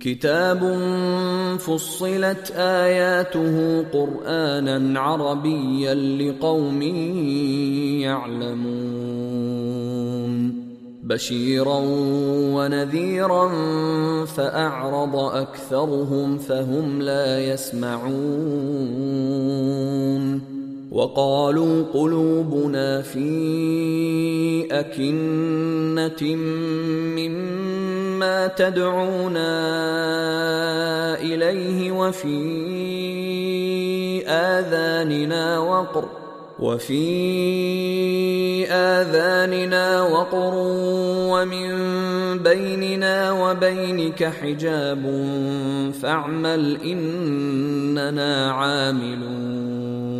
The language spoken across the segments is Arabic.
كتاب فصلت آياته قرآنا عربيا لقوم يعلمون. بشيرا ونذيرا فأعرض أكثرهم فهم لا يسمعون. وقالوا قلوبنا في أكنة مما تدعونا إليه وفي آذاننا وقر وفي آذاننا وقر ومن بيننا وبينك حجاب فاعمل إننا عاملون.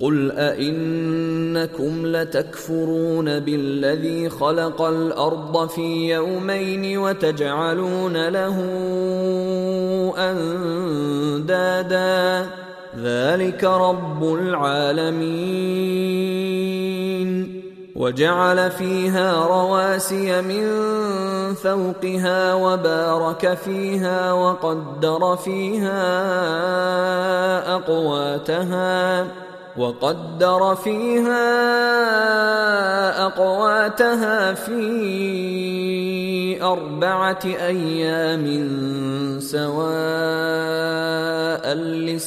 قل ائنكم لتكفرون بالذي خلق الأرض في يومين وتجعلون له اندادا ذلك رب العالمين وجعل فيها رواسي من فوقها وبارك فيها وقدر فيها اقواتها وقدر فيها أقواتها في أربعة أيام سواء للسائلين.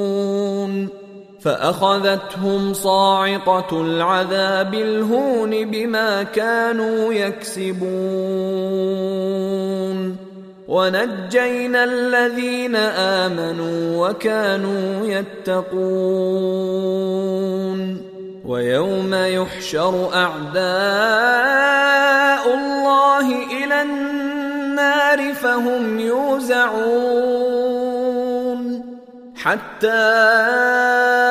فأخذتهم صاعقة العذاب الهون بما كانوا يكسبون. ونجينا الذين آمنوا وكانوا يتقون. ويوم يحشر أعداء الله إلى النار فهم يوزعون. حتى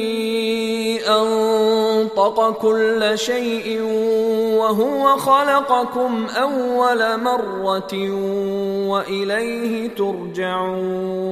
انطق كل شيء وهو خلقكم أول مرة وإليه ترجعون.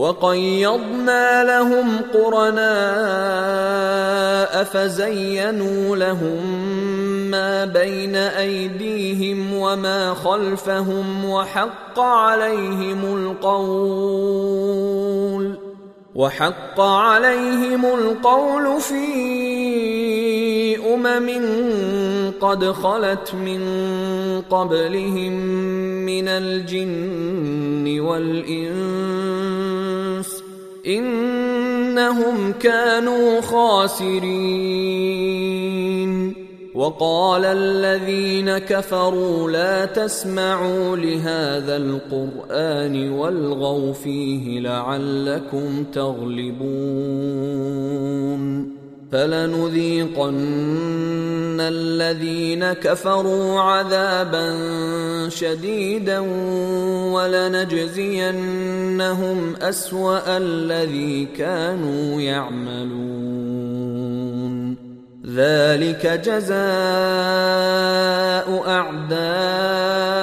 وقيضنا لهم قرناء فزينوا لهم ما بين أيديهم وما خلفهم وحق عليهم القول وحق عليهم القول في أمم قد خلت من قبلهم من الجن والإنس إنهم كانوا خاسرين. وقال الذين كفروا لا تسمعوا لهذا القرآن والغوا فيه لعلكم تغلبون. فلنذيقن الذين كفروا عذابا شديدا ولنجزينهم أسوأ الذي كانوا يعملون. ذلك جزاء أعداء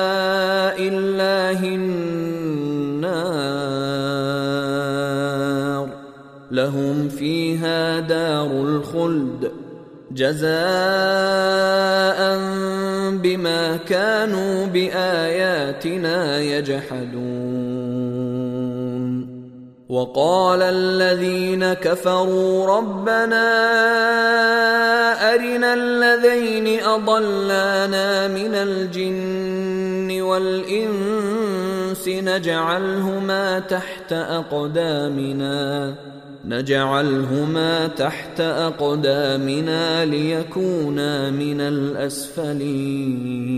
فيها دار الخلد جزاء بما كانوا بآياتنا يجحدون. وقال الذين كفروا ربنا أرنا الذين أضلانا من الجن والإنس نجعلهما تحت أقدامنا. نجعلهما تحت أقدامنا ليكونا من الأسفلين.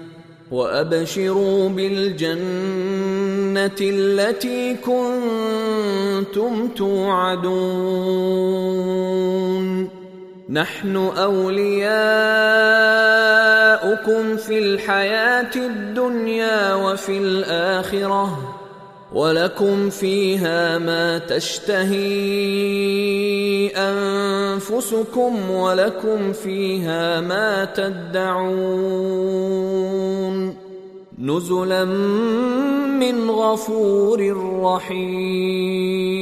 وأبشروا بالجنة التي كنتم توعدون. نحن أولياؤكم في الحياة الدنيا وفي الآخرة. ولكم فيها ما تشتهي أنفسكم ولكم فيها ما تدعون نزلا من غفور رحيم.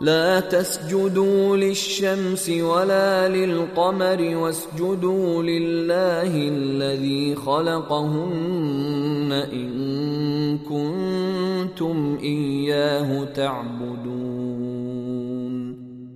لا تسجدوا للشمس ولا للقمر واسجدوا لله الذي خلقهن إن كنتم إياه تعبدون.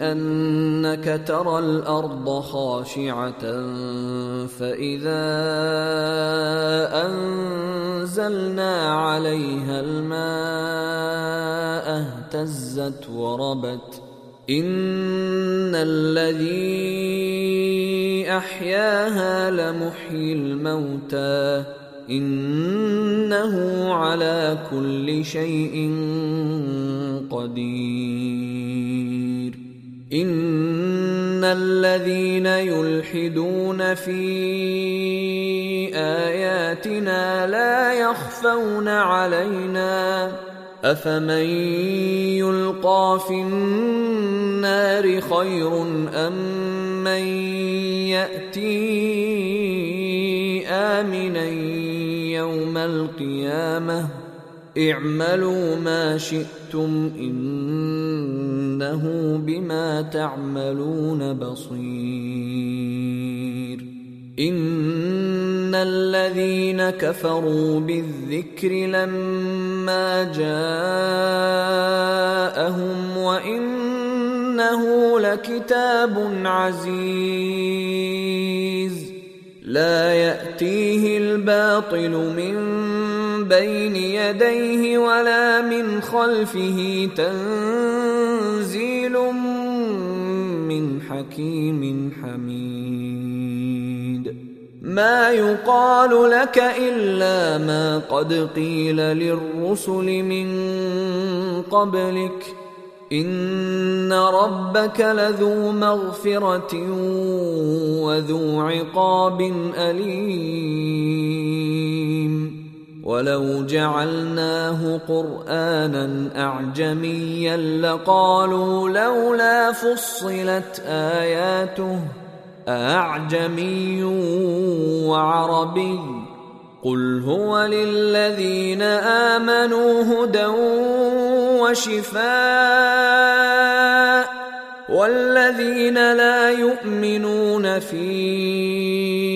انك ترى الأرض خاشعه فاذا انزلنا عليها الماء اهتزت وربت ان الذي احياها لمحيي الموتى انه على كل شيء قدير ان الذين يلحدون في اياتنا لا يخفون علينا افمن يلقى في النار خير ام من ياتي امنا يوم القيامه اعملوا ما شئتم إنه بما تعملون بصير. إن الذين كفروا بالذكر لما جاءهم وإنه لكتاب عزيز. لا يأتيه الباطل من بين يديه ولا من خلفه تنزيل من حكيم حميد. ما يقال لك إلا ما قد قيل للرسل من قبلك. إن ربك لذو مغفرة وذو عقاب أليم. ولو جعلناه قرآنا أعجميا لقالوا لولا فصلت آياته أعجمي وعربي قل هو للذين آمنوا هدى وشفاء والذين لا يؤمنون في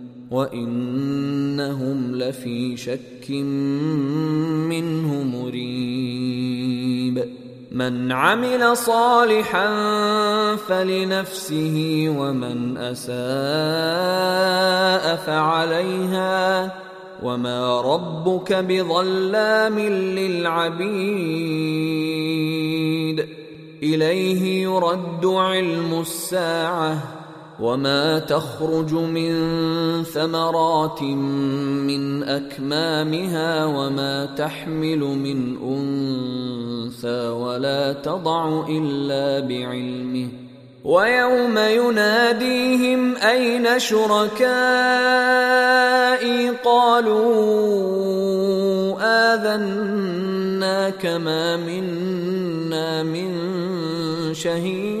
وإنهم لفي شك منه مريب. من عمل صالحا فلنفسه ومن أساء فعليها. وما ربك بظلام للعبيد. إليه يرد علم الساعة. وما تخرج من ثمرات من اكمامها وما تحمل من انثى ولا تضع الا بعلمه ويوم يناديهم اين شركائي قالوا اذناك ما منا من شهيد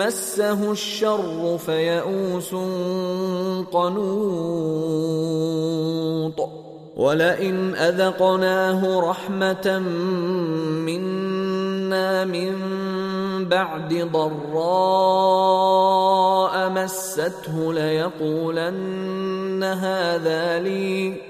مسه الشر فيئوس قنوط. ولئن أذقناه رحمة منا من بعد ضراء مسته ليقولن هذا لي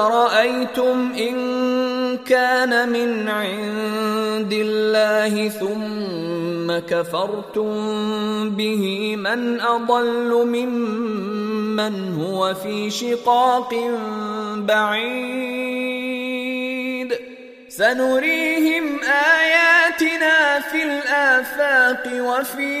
قل ارايتم ان كان من عند الله ثم كفرتم به من اضل ممن هو في شقاق بعيد سنريهم اياتنا في الافاق وفي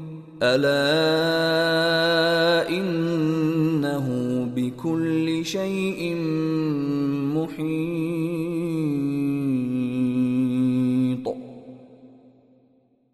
ألا إنه بكل شيء